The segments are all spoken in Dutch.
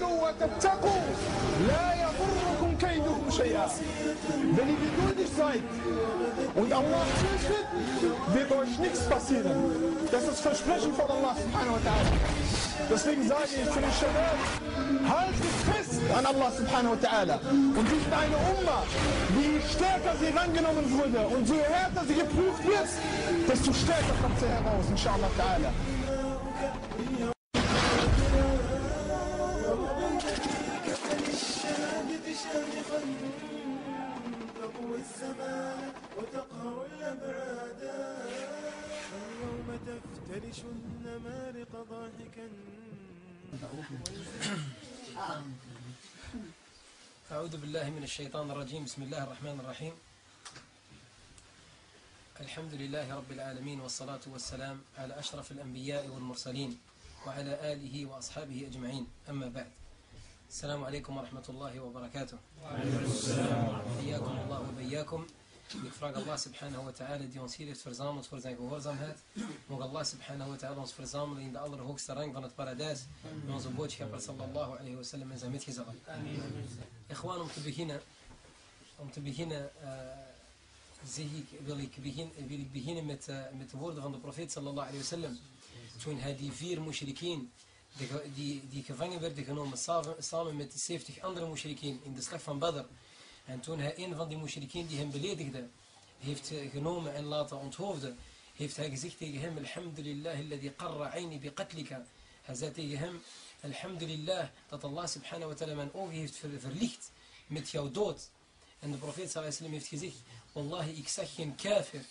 إن تصبروا وتتقوا لا يضركم كيدهم شيئا Wenn ihr geduldig seid und Allah fürchtet, wird euch nichts passieren. Das ist das Versprechen von Allah subhanahu wa ta'ala. Deswegen sage ich zu den Shabab, haltet fest an Allah subhanahu wa ta'ala. Und wir sind eine Umma, wie stärker sie rangenommen wurde und so härter sie geprüft wird, desto stärker kommt sie heraus, inshallah ta'ala. السماء وتقهر الأبعادا اليوم تفترش النمارق ضاحكا أعوذ بالله من الشيطان الرجيم بسم الله الرحمن الرحيم. الحمد لله رب العالمين والصلاة والسلام على أشرف الأنبياء والمرسلين وعلى آله وأصحابه أجمعين. أما بعد السلام عليكم ورحمة الله وبركاته. حياكم الله وبياكم Ik vraag Allah subhanahu wa ta'ala die ons hier heeft verzameld voor zijn gehoorzaamheid. Mogen Allah subhanahu wa ta'ala ons verzamelen in de allerhoogste rang van het paradijs. Met onze boodschapper sallallahu alayhi wa en zijn metgezellen. Om te beginnen, om te beginnen uh, zeg ik, wil, ik begin, wil beginnen met, uh, met de woorden van de profeet sallallahu alayhi wa sallam. Toen hij die vier mushrikeen, die, die, gevangen werden genomen samen, met 70 andere mushrikeen in de slag van Badr. En toen hij een van die mushrikeen die hem beledigde, heeft genomen en laten onthoofden, heeft hij gezegd tegen hem, Alhamdulillah, alladhi qarra ayni bi qatlika. Hij zei tegen hem, Alhamdulillah, dat Allah subhanahu wa ta'ala mijn ogen heeft verlicht met jouw dood. En de profeet sallallahu heeft gezegd, Wallahi, ik zag geen kafir,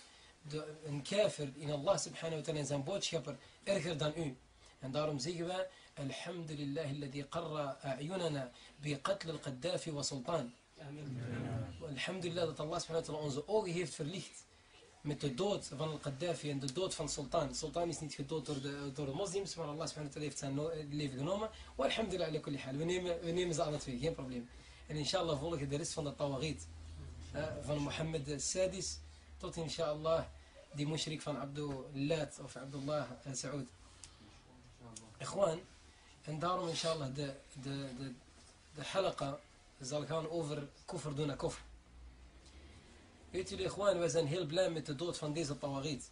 een kafir in Allah subhanahu wa ta'ala en zijn boodschapper erger dan u. En daarom zeggen wij, Alhamdulillah, alladhi qarra a'yunana bi qatl al-Qaddafi wa sultan. Alhamdulillah dat Allah subhanahu onze ogen heeft verlicht met de dood van al-Qaddafi en de dood van Sultan. Sultan is niet gedood door de, door de moslims, maar Allah subhanahu heeft zijn no leven genomen. Alhamdulillah ala kulli hal. We nemen, we nemen ze alle twee, geen probleem. En inshallah volgen de rest van de tawagit. Uh, van Mohammed Sadis tot inshallah die mushrik van Abdullah of Abdullah uh, Saud. Ikhwan, en daarom inshallah de, de, de, de halaqa zal gaan over koffer doen naar koffer. Weet jullie gewoon, wij zijn heel blij met de dood van deze tawagit.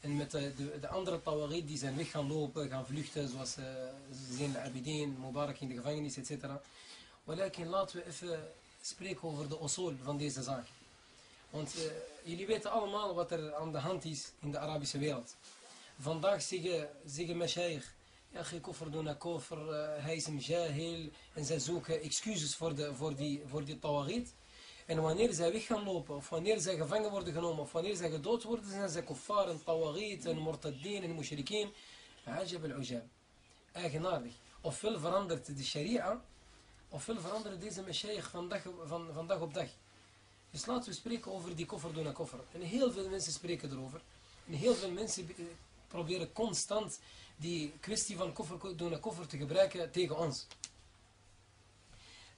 En met de, de, de andere tawagit die zijn weg gaan lopen, gaan vluchten, zoals uh, Zin al-Abidin, Mubarak in de gevangenis, etc. Maar laten we even spreken over de osul van deze zaak. Want uh, jullie weten allemaal wat er aan de hand is in de Arabische wereld. Vandaag zeggen, zeggen ja, geen koffer doen naar koffer, uh, hij is. En zij zoeken excuses voor, de, voor die, voor die tawagit. En wanneer zij weg gaan lopen, of wanneer zij gevangen worden genomen, of wanneer zij gedood worden, zijn zij kuffar en tawagit en murtaddin en mushrikeen. Ajab al-ujab. Eigenaardig. Ofwel verandert de sharia, ofwel verandert deze mashaykh van dag, van, van dag op dag. Dus laten we spreken over die koffer doen naar koffer. En heel veel mensen spreken erover. En heel veel mensen proberen constant die kwestie van koffer doen naar koffer te gebruiken tegen ons.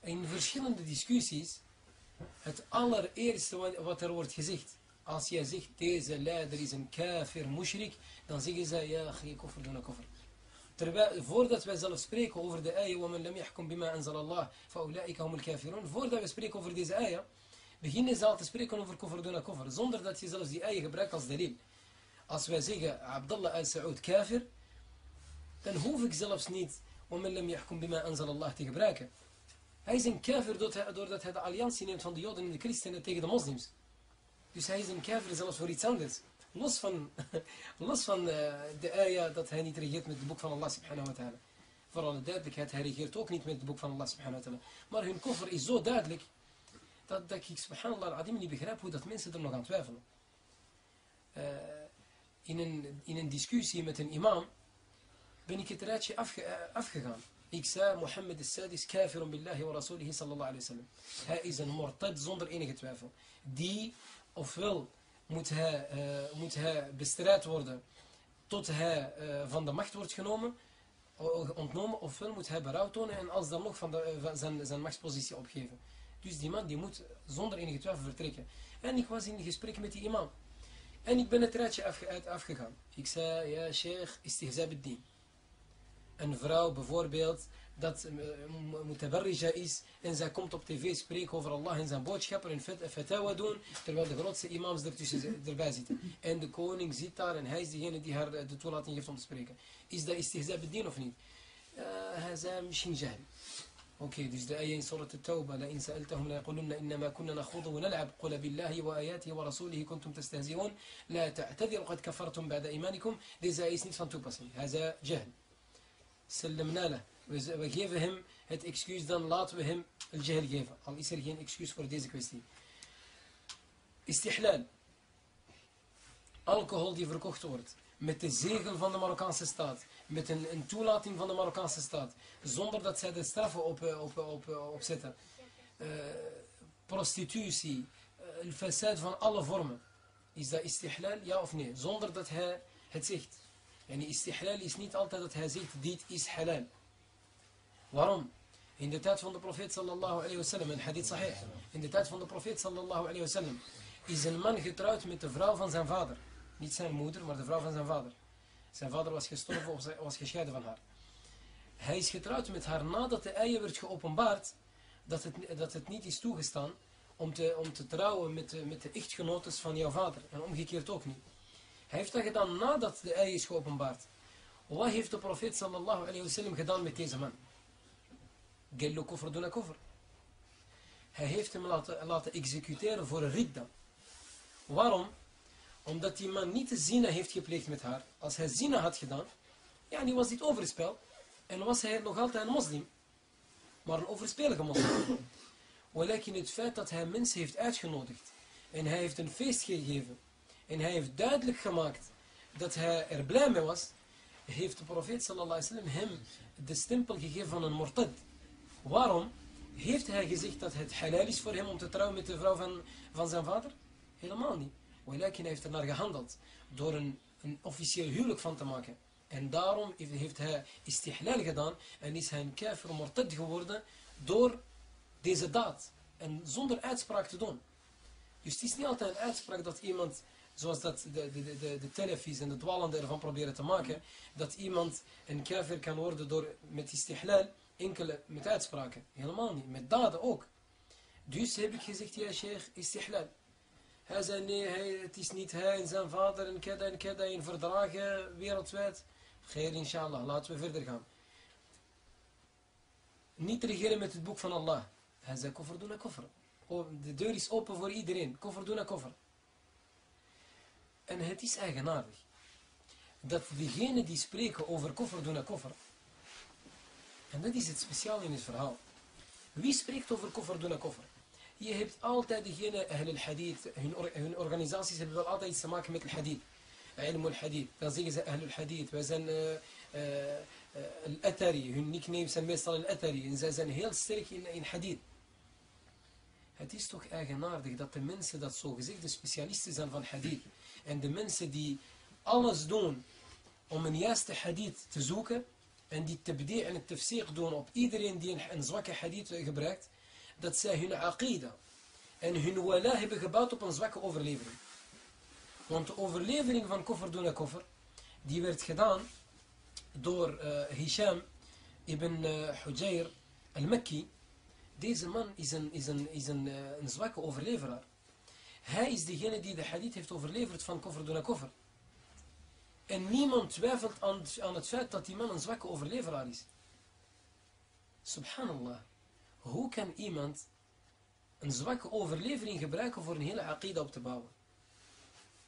In verschillende discussies, het allereerste wat er wordt gezegd, als jij zegt deze leider is een kafir mushrik, dan zeggen zij ja, geen koffer doen naar koffer. Terwijl, voordat wij zelf spreken over de ayah, وَمَنْ لَمْ يَحْكُمْ بِمَا أَنزَلَ اللَّهِ فَأُولَٰئِكَ هُمُ الْكَافِرُونَ Voordat we spreken over deze ayah, beginnen ze al te spreken over koffer doen naar koffer, zonder dat je zelfs die ayah gebruikt als dalil. Als wij zeggen, Abdullah al-Saud kafir, dan hoef ik zelfs niet om hem yahkum bima anzal Allah te gebruiken. Hij is een kever doordat hij de alliantie neemt van de Joden en de Christenen tegen de moslims. Dus hij is een kever zelfs voor iets anders. Los van, van eh, de ayah dat hij niet regeert met het boek van Allah subhanahu wa ta'ala. Voor alle duidelijkheid, hij regeert ook niet met het boek van Allah subhanahu wa ta'ala. Maar hun koffer is zo duidelijk, dat, ik subhanallah al-adim niet begrijp hoe dat mensen er nog aan twijfelen. Eh, in een discussie met een imam, ben ik het rijtje uh, afgegaan. Ik zei, Mohammed is sadis kafirun billahi wa rasulihi sallallahu alayhi wa sallam. Hij is een mortad zonder enige twijfel. Die, ofwel moet hij, uh, moet hij bestrijd worden tot hij uh, van de macht wordt genomen, ontnomen, ofwel moet hij berouw tonen en als dan nog van, de, zijn, zijn machtspositie opgeven. Dus die man die moet zonder enige twijfel vertrekken. En ik was in gesprek met die imam. En ik ben het rijtje afgegaan. Ik zei, ja sheikh, istihza bid-din. Een vrouw bijvoorbeeld dat uh, mutabarrija is en zij komt op tv spreken over Allah en zijn boodschapper en fatawa doen, terwijl de grootste imams ertussen, erbij zitten. En de koning zit daar en hij is degene die haar de toelating heeft om te spreken. Is dat istihza bedien of niet? hij zei misschien jahl. Oké, dus de ayah in surat al-Tawbah, لَإِنْ سَأَلْتَهُمْ لَيَقُلُنَّ إِنَّمَا كُنَّا نَخُوضُ وَنَلْعَبْ قُلَ بِاللَّهِ وَآيَاتِهِ وَرَسُولِهِ كُنْتُمْ تَسْتَهْزِئُونَ لَا تَعْتَذِرُوا قَدْ كَفَرْتُمْ بَعْدَ إِيمَانِكُمْ Deze ayah is niet van toepassing. هذا جهل. سلمنا له. We, we geven hem het excuus, dan laten we hem het jahl geven. Al is er geen excuus voor deze kwestie. Istihlal. Alcohol die verkocht wordt. Met de zegel van de Marokkaanse staat. Met een, een toelating van de Marokkaanse staat. Zonder dat zij de straffen op, op, op, op zetten. Uh, prostitutie. Uh, facade van alle vormen. Is dat istihlal? Ja of nee? Zonder dat hij het zegt. En istihlal is niet altijd dat hij zegt, dit is halal. Waarom? In de tijd van de profeet sallallahu alayhi wa sallam, een hadith sahih. In de tijd van de profeet sallallahu alayhi wa sallam, is een man getrouwd met de vrouw van zijn vader. Niet zijn moeder, maar de vrouw van zijn vader. Zijn vader was gestorven of was gescheiden van haar. Hij is getrouwd met haar nadat de eieren werd geopenbaard dat het, dat het niet is toegestaan om te, om te trouwen met de, met de echtgenotes van jouw vader. En omgekeerd ook niet. Hij heeft dat gedaan nadat de ei is geopenbaard. Wat heeft de profeet sallallahu alayhi wa sallam gedaan met deze man? Gello koffer doen koffer. Hij heeft hem laten, laten executeren voor een ridda. Waarom? Omdat die man niet de zina heeft gepleegd met haar. Als hij zina had gedaan, ja, nu was dit overspel. En was hij nog altijd een moslim. Maar een overspelige moslim. Welekin het feit dat hij mensen heeft uitgenodigd. En hij heeft een feest gegeven. En hij heeft duidelijk gemaakt dat hij er blij mee was. Heeft de profeet sallallahu wasallam hem de stempel gegeven van een mortad. Waarom? Heeft hij gezegd dat het halal is voor hem om te trouwen met de vrouw van, van zijn vader? Helemaal niet. Welekin heeft er naar gehandeld door een, een officieel huwelijk van te maken. En daarom heeft hij istihlal gedaan en is hij een kafir mortad geworden door deze daad. En zonder uitspraak te doen. Dus het is niet altijd een uitspraak dat iemand, zoals dat de, de, de, de telefies en de dwalende ervan proberen te maken, dat iemand een kafir kan worden door, met istihlal, enkele met uitspraken. Helemaal niet, met daden ook. Dus heb ik gezegd, ja sheikh, istihlal. Hij zei nee, het is niet hij en zijn vader en keda en keda in verdragen wereldwijd. Geer inshallah, laten we verder gaan. Niet regeren met het boek van Allah. Hij zei koffer doen koffer. De deur is open voor iedereen. Koffer doen koffer. En het is eigenaardig. Dat degenen die spreken over koffer doen koffer. En dat is het speciaal in het verhaal. Wie spreekt over koffer doen koffer? Je hebt altijd degene, Ahl al-Hadith, hun, organisaties hebben wel altijd iets te maken met al-Hadith. Ilm al-Hadith. Dan zeggen ze Ahl al-Hadith. Wij zijn uh, uh, al-Athari. Hun zijn meestal al-Athari. En zij zijn heel sterk in, in Hadith. Het is toch eigenaardig dat de mensen dat zo gezegd de specialisten zijn van Hadith. En de mensen die alles doen om een juiste Hadith te zoeken. En die tabdi' en het tafsir doen op iedereen die een, zwakke Hadith gebruikt dat zij hun aqida en hun wala hebben gebouwd op een zwakke overlevering. Want de overlevering van koffer doen koffer, die werd gedaan door uh, Hisham ibn uh, al-Makki. Deze man is, een, is, een, is een, uh, een zwakke overleveraar. Hij is degene die de hadith heeft overleverd van koffer doen koffer. En niemand twijfelt aan, aan het feit dat die man een zwakke overleveraar is. Subhanallah. Hoe kan iemand een zwakke overlevering gebruiken voor een hele aqida op te bouwen?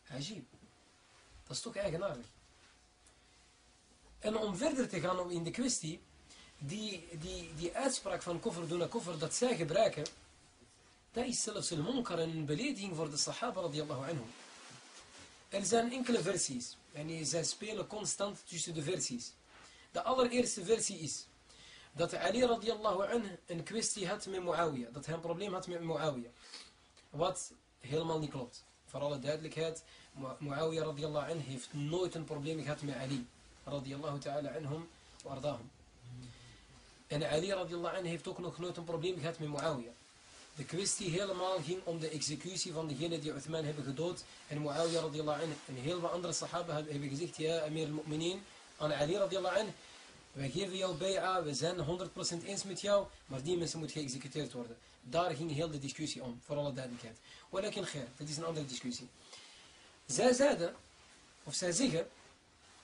Ajib. Dat is toch eigenaardig. En om verder te gaan in de kwestie, die, die, die uitspraak van koffer doen koffer dat zij gebruiken, dat is zelfs een munkar en een belediging voor de sahaba radiyallahu anhu. Er zijn enkele versies. En zij spelen constant tussen de versies. De allereerste versie is dat Ali radiallahu anh een kwestie had met Muawiyah. Dat hij een probleem had met Muawiyah. Wat helemaal niet klopt. Voor alle duidelijkheid, Muawiyah radiallahu anh heeft nooit een probleem gehad met Ali. Radiallahu ta'ala anhum wa. En Ali radiallahu anh heeft ook nog nooit een probleem gehad met Muawiyah. De kwestie helemaal ging om de executie van degene die Uthman hebben gedood. En Muawiyah radiallahu anh en heel wat andere sahaba hebben gezegd, ja Amir al-Mu'minin, aan Ali radiallahu anh, wij geven jou bij'a, we zijn 100% eens met jou, maar die mensen moeten geëxecuteerd worden. Daar ging heel de discussie om, voor alle duidelijkheid. Walakin khair, dat is een andere discussie. Zij zeiden, of zij zeggen,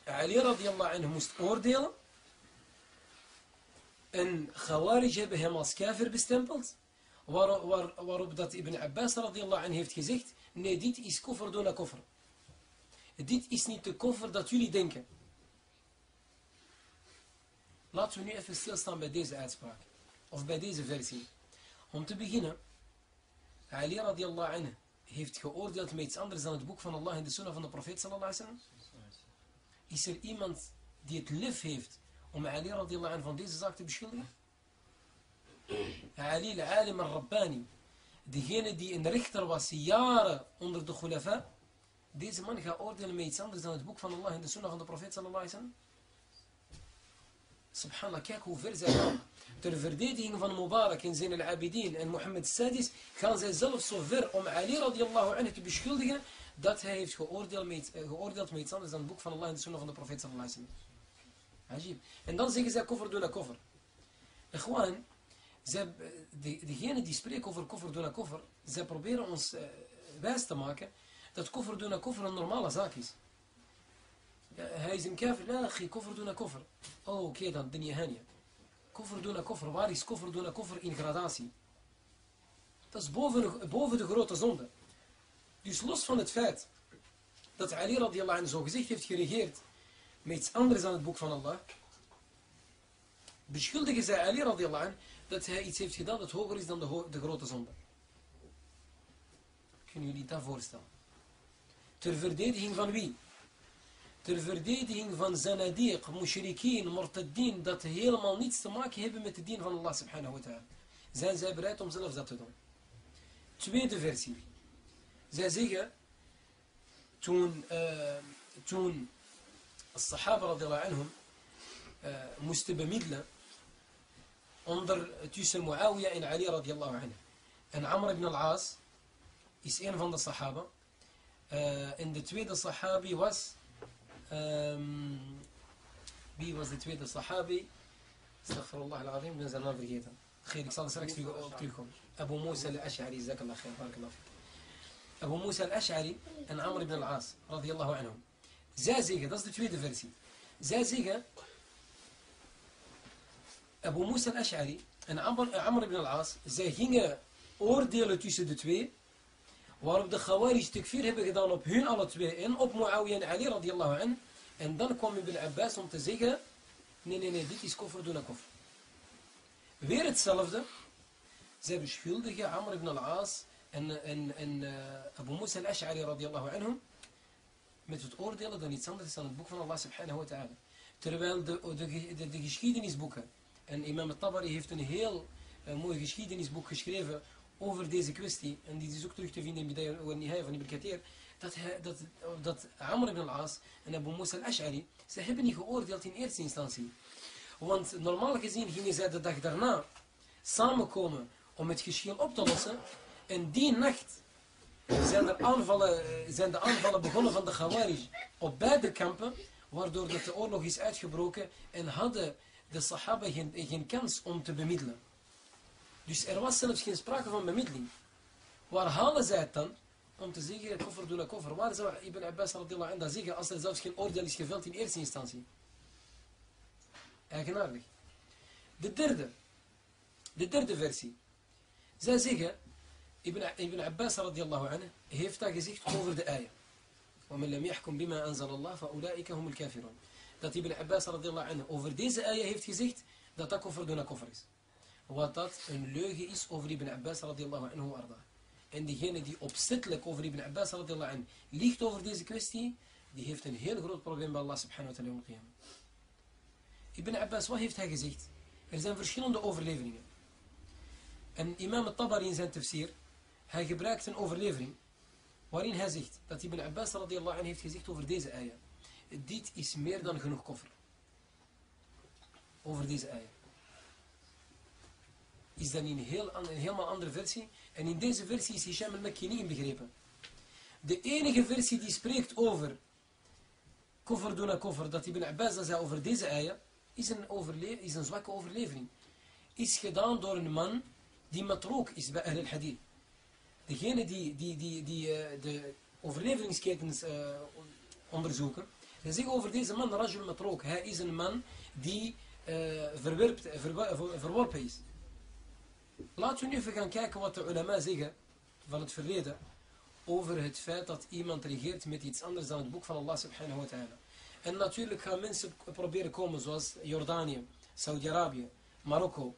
Ali radiallahu anhu moest oordelen, en Khawarij hebben hem als kafir bestempeld, waar, waar, waarop dat Ibn Abbas radiallahu anhu heeft gezegd, nee, dit is koffer dona koffer. Dit is niet de koffer dat jullie denken. Laten we nu even stilstaan bij deze uitspraak. Of bij deze versie. Om te beginnen. Ali radiallahu anhu heeft geoordeeld met iets anders dan het boek van Allah en de sunnah van de profeet sallallahu alaihi wasallam. Is er iemand die het lef heeft om Ali radiallahu anhu van deze zaak te beschuldigen? Ali al-alim al-rabbani. Degene die een rechter was jaren onder de khulafa. Deze man gaat oordelen met iets anders dan het boek van Allah en de sunnah van de profeet sallallahu alaihi wasallam. Subhanallah, kijk hoe ver zij gaan. Ter verdediging van Mubarak en Zain al-Abidin en Mohammed Sadis gaan zij zelf zo ver om Ali radiallahu anhu te beschuldigen dat hij heeft geoordeeld met, geoordeeld met iets anders dan het boek van Allah en de sunnah van de profeet sallallahu alaihi. En dan zeggen zij koffer doen koffer. Gewoon, zij, de, degene die spreken over koffer doen koffer, zij proberen ons uh, wijs te maken dat koffer doen koffer een normale zaak is. hij is een la akhi, koffer doen koffer. Oh, oké okay, dan, dunya hanja. Koffer doen koffer, waar is koffer doen koffer in gradatie? Dat is boven, boven de grote zonde. Dus los van het feit dat Ali radiallahu anhu zo gezegd heeft geregeerd met iets anders dan het boek van Allah, beschuldigen zij Ali radiallahu anhu dat hij iets heeft gedaan dat hoger is dan de, grote zonde. Kunnen jullie dat voorstellen? Ter verdediging van wie? Ter verdediging van zanadiq, mushrikeen, murtaddin, dat helemaal niets te maken hebben met de dien van Allah subhanahu wa ta'ala. Zijn zij bereid om zelf dat te doen? Tweede versie. Zij zeggen, toen, uh, toen الصحابة رضي الله عنهم آه، مستبى مدلة. انظر تيس المعاوية إن علي رضي الله عنه. أن عمر بن العاص يسئن فند الصحابة إن تويد الصحابي واس بي واس تويد الصحابي استغفر الله العظيم نزل نظر جيدا خير صلى الله عليه وسلم أبو موسى الأشعري. زاك الله خير بارك الله فيك أبو موسى الأشعري أن عمر بن العاص رضي الله عنهم Zij zeggen, dat is de tweede versie. Zij zeggen, Abu Musa al-Ash'ari en Amr ibn al-As, zij gingen oordelen tussen de twee, waarop de Khawarij takfir hebben gedaan op hun alle twee en op Muawiyah en Ali radiyallahu an. En dan kwam Ibn Abbas om te zeggen, nee, nee, nee, dit is koffer, doe koffer. Weer hetzelfde. Zij beschuldigen Amr ibn al-As en, en, en uh, Abu Musa al-Ash'ari radiyallahu anhum met het oordelen dan iets anders dan het boek van Allah subhanahu wa ta'ala. Terwijl de, de, de, de geschiedenisboeken, en imam al-Tabari heeft een heel uh, mooi geschiedenisboek geschreven over deze kwestie, en die is ook terug te vinden in Bidayah wa van Ibn Kathir, dat, dat, dat Amr ibn al-As en Abu Musa al-Ash'ari, ze hebben niet geoordeeld in eerste instantie. Want normaal gezien gingen zij de dag daarna samenkomen om het geschil op te lossen, en die nacht zijn, er aanvallen, zijn de aanvallen begonnen van de Khawarij op beide kampen, waardoor dat de oorlog is uitgebroken en hadden de Sahaba geen, geen kans om te bemiddelen. Dus er was zelfs geen sprake van bemiddeling. Waar halen zij het dan? Om te zeggen, koffer doe koffer. Waar zou Ibn Abbas radiyallahu anhu zeggen als er zelfs geen oordeel is geveld in eerste instantie? Eigenaardig. De derde. De derde versie. Zij zeggen, Ibn, Ibn Abbas radiyallahu anhu heeft gezegd over de ayah. وَمَنْ لَمْ يَحْكُمْ بِمَا أَنزَلَ اللَّهِ فَأُولَٰئِكَ هُمُ الْكَافِرُونَ Dat Ibn Abbas radiyallahu anhu over deze ayah heeft gezegd dat dat koffer doen koffer is. Wat dat een leugen is over Ibn Abbas radiyallahu anhu arda. En diegene die opzettelijk over Ibn Abbas radiyallahu anhu liegt over deze kwestie, die heeft een heel groot probleem bij Allah subhanahu wa ta'ala. Ibn Abbas, wat heeft hij gezegd? Er zijn verschillende overleveringen. En imam al-Tabari in zijn tafsir, hij gebruikt een overlevering waarin hij zegt dat Ibn Abbas radiyallahu anhu heeft gezegd over deze ayah. Dit is meer dan genoeg koffer. Over deze ayah. Is dan in een, heel, een helemaal andere versie. En in deze versie is Hisham al-Makki niet inbegrepen. De enige versie die spreekt over koffer doen koffer, dat Ibn Abbas zei over deze ayah, is een, is een zwakke overlevering. Is gedaan door een man die matrook is bij Ahl al-Hadith. Degene die, die, die, die uh, de overleveringsketens uh, onderzoeken, ze zeggen over deze man, Rajul Matrook, hij is een man die ver, verworpen is. Laten we nu even gaan kijken wat de ulama zeggen van het verleden over het feit dat iemand regeert met iets anders dan het boek van Allah subhanahu wa ta'ala. En natuurlijk gaan mensen proberen komen zoals Jordanië, Saudi-Arabië, Marokko,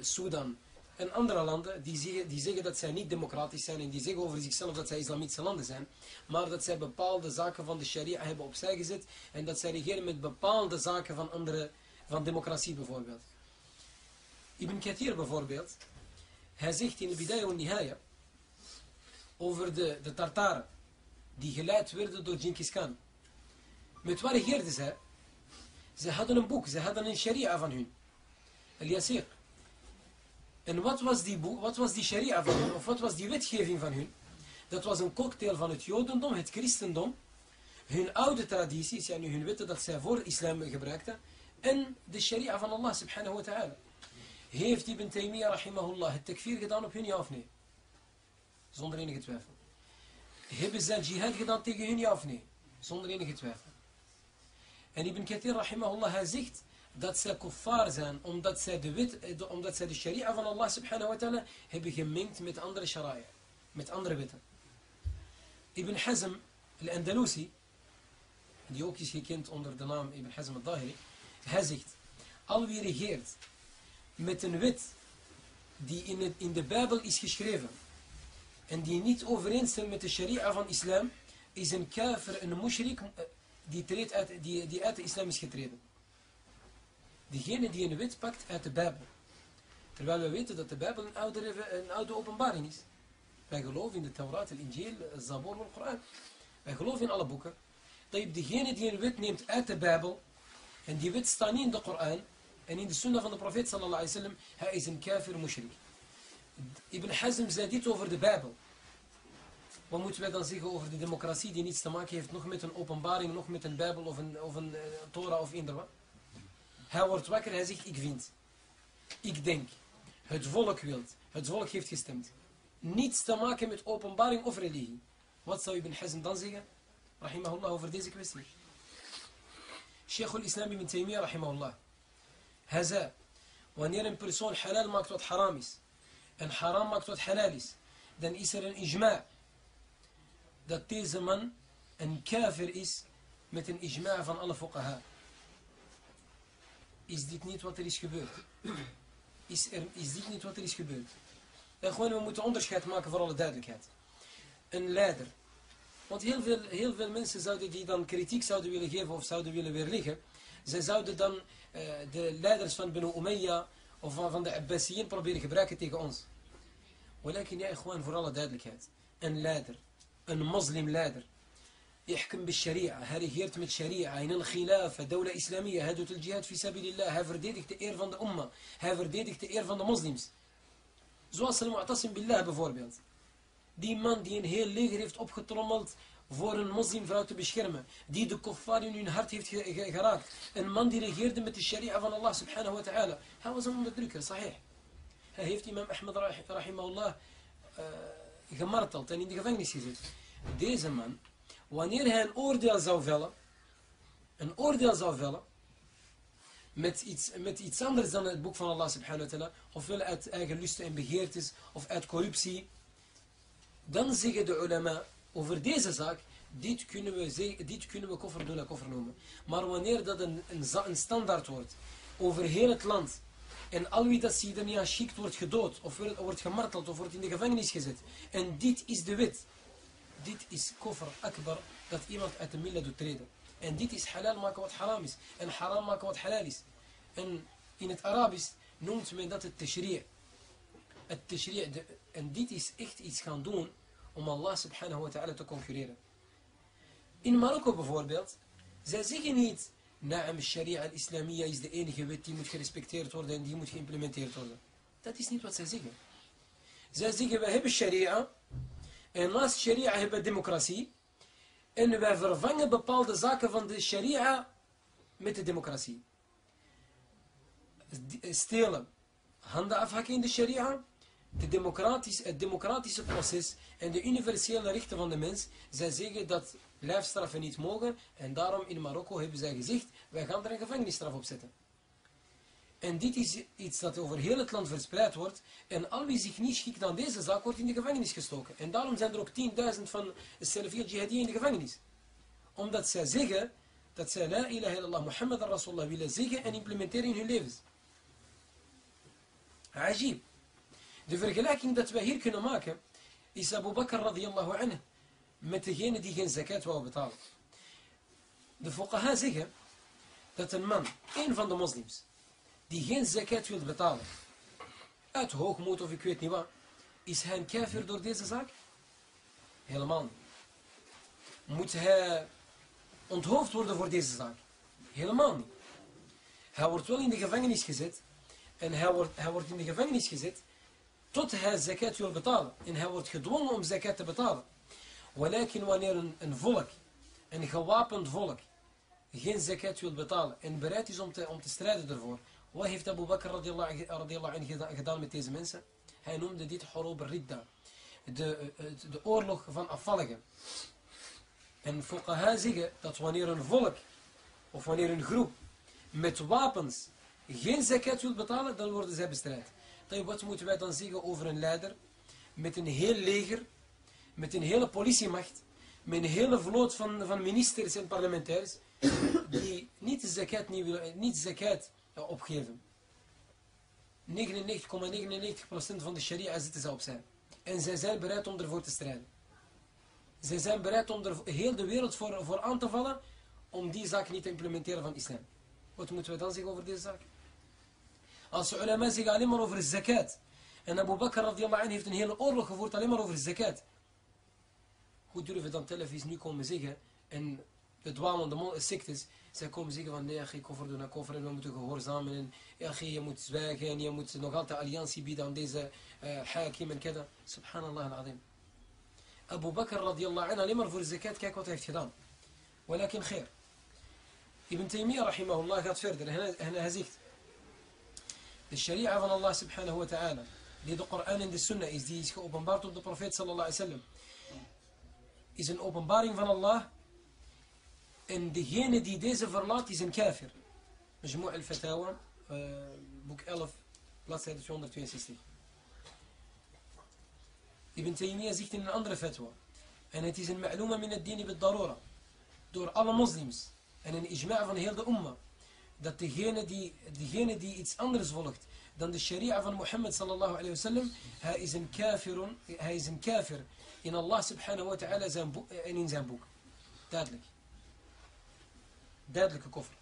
Sudan en andere landen die zeggen, die zeggen dat zij niet democratisch zijn en die zeggen over zichzelf dat zij islamitische landen zijn, maar dat zij bepaalde zaken van de sharia hebben opzij gezet en dat zij regeren met bepaalde zaken van andere, van democratie bijvoorbeeld. Ibn Kathir bijvoorbeeld, hij zegt in de Bidayah Nihaya over de, de Tartaren die geleid werden door Genghis Khan. Met waar regeerden zij? Ze hadden een boek, ze hadden een sharia van hun. Al-Yasir. En wat was, die wat was die sharia van hun, of wat was die wetgeving van hun? Dat was een cocktail van het jodendom, het christendom, hun oude tradities, ja hun wetten dat zij voor islam gebruikten, en de sharia van Allah subhanahu wa ta'ala. Heeft Ibn Taymiyyah rahimahullah het takfir gedaan op hun ja of nee? Zonder enige twijfel. Hebben zij jihad gedaan tegen hun ja of nee? Zonder enige twijfel. En Ibn Kathir rahimahullah hij zegt dat zij kuffar zijn omdat zij de, wet, omdat zij de sharia van Allah subhanahu wa ta'ala hebben gemengd met andere sharia. Met andere wetten. Ibn Hazm al-Andalusi, die ook is gekend onder de naam Ibn Hazm al-Dahiri, hij zegt, al wie regeert met een wet die in, het, in de Bijbel is geschreven en die niet overeenstemt met de sharia van islam, is een kafir, een mushrik, die, treedt die, die uit de islam is getreden. Degene die een wet pakt uit de Bijbel. Terwijl we weten dat de Bijbel een oude, een oude openbaring is. Wij geloven in de Taurat, de Injil, de Zabor en de Koran. Wij geloven in alle boeken. Dat je degene die een wet neemt uit de Bijbel, en die wet staat niet in de Koran, en in de sunnah van de profeet sallallahu alaihi wasallam, hij is een kafir mushrik. Ibn Hazm zei dit over de Bijbel. Wat moeten wij dan zeggen over de democratie die niets te maken heeft, nog met een openbaring, nog met een Bijbel of een, of een uh, Torah of wat? Hij wordt wakker, hij zegt, ik vind, ik denk, het volk wilt, het volk heeft gestemd. Niets te maken met openbaring of religie. Wat zou Ibn Hazm dan zeggen? Rahimahullah over deze kwestie. Sheikh al-Islam ibn Taymiyyah, rahimahullah. Hij zei, wanneer een persoon halal maakt wat haram is, en haram maakt wat halal is, dan is er een ijma' dat deze man een kafir is met een ijma' van alle fuqaha is dit niet wat er is gebeurd. Is, er, is dit niet wat er is gebeurd. En gewoon, we moeten onderscheid maken voor alle duidelijkheid. Een leider. Want heel veel, heel veel mensen zouden die dan kritiek zouden willen geven of zouden willen weerleggen. Zij zouden dan eh, de leiders van Beno Umayya of van, van de Abbasiyen proberen gebruiken tegen ons. Walakin, ja, gewoon voor alle duidelijkheid. Een leider. Een moslimleider. يحكم بالشريعة. هل يرتمت شريعة. هنا الخلافة دولة إسلامية هادو الجهاد في سبيل الله. هافر ديدك تأير فاند أمة هافر ديدك تأير فاند مسلمز زواص المعتصم بالله بفوربيلز دي من دين هي اللي غريفت أبك ترملت فور المسلم فراتو بشكرمة دي دو كفار ينين هارت هيفت غراك إن من دي يردمت الشريعة فان الله سبحانه وتعالى. ها وزن مدركة صحيح. ها هيفت إمام أحمد رحمه الله. آه... غمرتل تاني دي غفنجي سيزيت دي زمان wanneer hij een oordeel zou vellen, een oordeel zou vellen, met iets, met iets anders dan het boek van Allah subhanahu wa ta'ala, ofwel uit eigen lusten en begeertes, of uit corruptie, dan zeggen de ulama over deze zaak, dit kunnen we, dit kunnen we koffer doen koffer noemen. Maar wanneer dat een, een, standaard wordt, over heel het land, en al wie dat ziet niet aanschikt wordt gedood, of wordt gemarteld, of wordt in de gevangenis gezet, en dit is de wet, dit is koffer akbar, dat iemand uit de milla doet treden. En dit is halal maken wat haram is. En haram maken wat halal is. En in het Arabisch noemt men dat het tashri'. Het tashri' en dit is echt iets gaan doen om Allah subhanahu wa ta'ala te concurreren. In Marokko bijvoorbeeld, zij zeggen niet, naam sharia al-islamiyya is de enige wet die moet gerespecteerd worden en die moet geïmplementeerd worden. Dat is niet wat zij zeggen. Zij zeggen, we hebben sharia, en naast sharia hebben we democratie. En wij vervangen bepaalde zaken van de sharia met de democratie. Stelen, handen afhakken in de sharia, de democratisch, het democratische proces en de universele rechten van de mens. Zij zeggen dat lijfstraffen niet mogen en daarom in Marokko hebben zij gezegd, wij gaan er een gevangenisstraf op zetten. En dit is iets dat over heel het land verspreid wordt. En al wie zich niet schikt aan deze zaak, wordt in de gevangenis gestoken. En daarom zijn er ook 10.000 van de Salafiyah Jihadi in de gevangenis. Omdat zij zeggen dat zij la ilaha illallah Muhammad Rasulullah willen zeggen en implementeren in hun levens. Ajib. De vergelijking dat wij hier kunnen maken is Abu Bakr radiyallahu anhu met degene die geen zakat wou betalen. De fuqaha zeggen dat een man, een van de moslims, die geen zakat wil betalen, uit hoogmoed of ik weet niet wat, is hij een kafir door deze zaak? Helemaal niet. Moet hij onthoofd worden voor deze zaak? Helemaal niet. Hij wordt wel in de gevangenis gezet, en hij wordt, hij wordt in de gevangenis gezet, tot hij zakat wil betalen. En hij wordt gedwongen om zakat te betalen. Walakin wanneer een, volk, een gewapend volk, geen zakat wil betalen en bereid is om te, om te strijden ervoor, wat heeft Abu Bakr radiallahu anhu gedaan met deze mensen? Hij noemde dit Horob Ridda. De, de oorlog van afvalligen. En fuqaha zeggen dat wanneer een volk of wanneer een groep met wapens geen zakat wil betalen, dan worden zij bestrijd. Wat moeten wij dan zeggen over een leider met een heel leger, met een hele politiemacht, met een hele vloot van, van ministers en parlementairs, die niet de zakat, niet, willen, niet zakat opgeven. 99,99% van de sharia zitten ze op zijn. En zij zijn bereid om ervoor te strijden. Zij zijn bereid om er heel de wereld voor, voor aan te vallen om die zaak niet te implementeren van islam. Wat moeten we dan zeggen over deze zaak? Als de ulama zeggen alleen maar over zakat. En Abu Bakr heeft een hele oorlog gevoerd alleen maar over zakat. Hoe durven dan televisie nu komen zeggen en de dwalende sectes zij komen zeggen van nee, ik koffer doen naar koffer en we moeten gehoorzamen. En ja, je moet zwijgen en je moet nog altijd alliantie bieden aan deze uh, hakim en keda. Subhanallah al-azim. Abu Bakr radiallahu anhu alleen maar voor de zakat, kijk wat hij heeft gedaan. Walakin khair. Ibn Taymiyyah rahimahullah gaat verder en hij zegt. De sharia van Allah subhanahu wa ta'ala. Die de Koran en de Sunnah is. Die is geopenbaard op de profeet sallallahu alaihi wasallam. Is een openbaring van Allah en degene die deze verlaat is een kafir. Majmu' al-Fatawa, uh, boek 11, bladzijde 262. Ibn Taymiyyah zegt in een andere fatwa. En het is een ma'luma min ad-dini bid-darura. Door alle moslims. En een ijma' van heel de umma. Dat degene die, degene die iets anders volgt dan de sharia van Mohammed sallallahu alayhi wa sallam. Hij is een kafir. Hij is een kafir in Allah subhanahu wa ta'ala en in zijn boek. Duidelijk. Duidelijke koffer.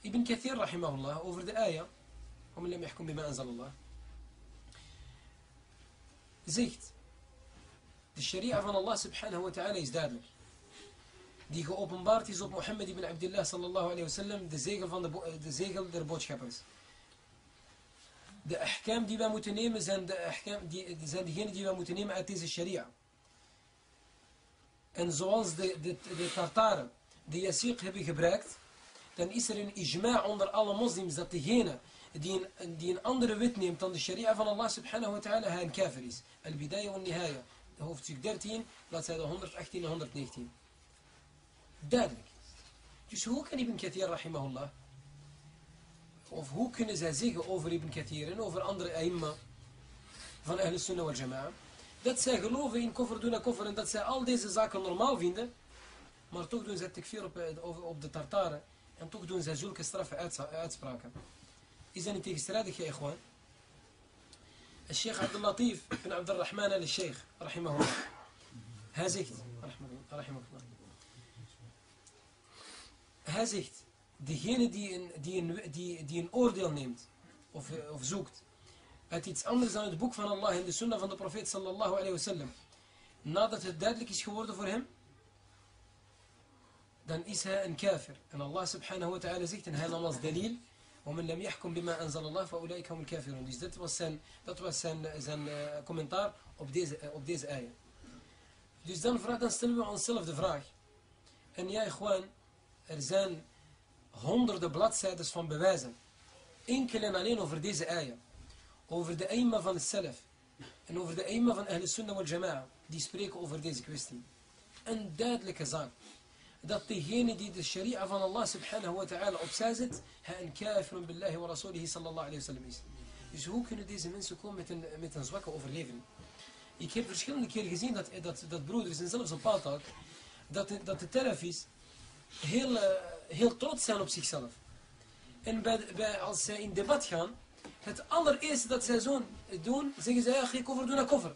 Ibn Kathir rahimahullah over de ayah ومن لم يحكم بما أنزل الله zegt de sharia van Allah subhanahu wa ta'ala is duidelijk die geopenbaard is op Mohammed ibn Abdullah sallallahu alayhi wa sallam de zegel, van de, de zegel der boodschappers de ahkam die wij moeten nemen zijn, de ahkam, die, zijn degene die wij moeten nemen uit deze sharia En zoals de, de, de Tartaren de yasiq hebben gebruikt, dan is er een ijma' onder alle moslims dat degene die een, die een andere wet neemt dan de sharia van Allah subhanahu wa ta'ala, hij een kafir is. Al-Bidaya wa Nihaya, hoofdstuk 13, bladzijde 118 en 119. Duidelijk. Dus hoe kan Ibn Kathir rahimahullah, of hoe kunnen zij zeggen over Ibn Kathir en over andere aimma van Ahl Sunnah wal Jama'a, dat zij geloven in koffer doen en koffer en dat zij al deze zaken normaal vinden, maar toch doen zij tekfir op, op, op de tartaren en toch doen zij zulke straffe uitspraken. Is dat niet tegenstrijdig, ja, gewoon? الشيخ عبد اللطيف بن عبد الرحمن آل الشيخ رحمه الله hij zegt رحمه الله hij zegt degene die een, die een, die, die een oordeel neemt of, of zoekt uit iets anders dan het boek van Allah en de sunnah van de profeet sallallahu alayhi wa sallam. Nadat het duidelijk is geworden voor hem, dan is hij een kafir. En Allah subhanahu wa ta'ala zegt, en hij nam als dalil, ومن لم يحكم بما أنزل الله فأولئك هم الكافرون. Dus dat was zijn, dat was zijn, zijn uh, commentaar op deze, uh, op deze ayah. Dus dan, vraag, dan stellen we onszelf de vraag. En ja, gewoon, er zijn honderden bladzijden van bewijzen. Enkel en alleen over deze ayah. Over de aima van het. En over de aima van Ahl Sunnah wal Jama'a. Die spreken over deze kwestie. Een duidelijke zaak. Dat degene die de sharia van Allah subhanahu wa ta'ala opzij zet. Hij een kafir billahi wa rasulihi sallallahu alayhi wa sallam is. Dus hoe kunnen deze mensen komen met een, met een zwakke overleving? Ik heb verschillende keren gezien dat, dat, dat broeders en zelfs op Paaltak, dat, dat de Terafis heel, eh, heel trots zijn op zichzelf. En bij, bij, als zij in debat gaan, het allereerste dat zij zo doen, zeggen zij, ja, geen koffer, doe een koffer.